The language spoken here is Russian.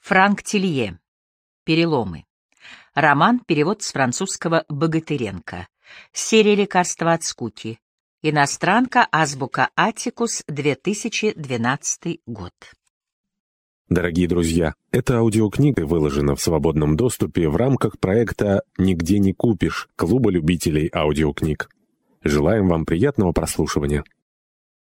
Франк Тилье. Переломы. Роман, перевод с французского Богатыренко. Серия лекарства от скуки. Иностранка, азбука Атикус, 2012 год. Дорогие друзья, эта аудиокнига выложена в свободном доступе в рамках проекта «Нигде не купишь» Клуба любителей аудиокниг. Желаем вам приятного прослушивания.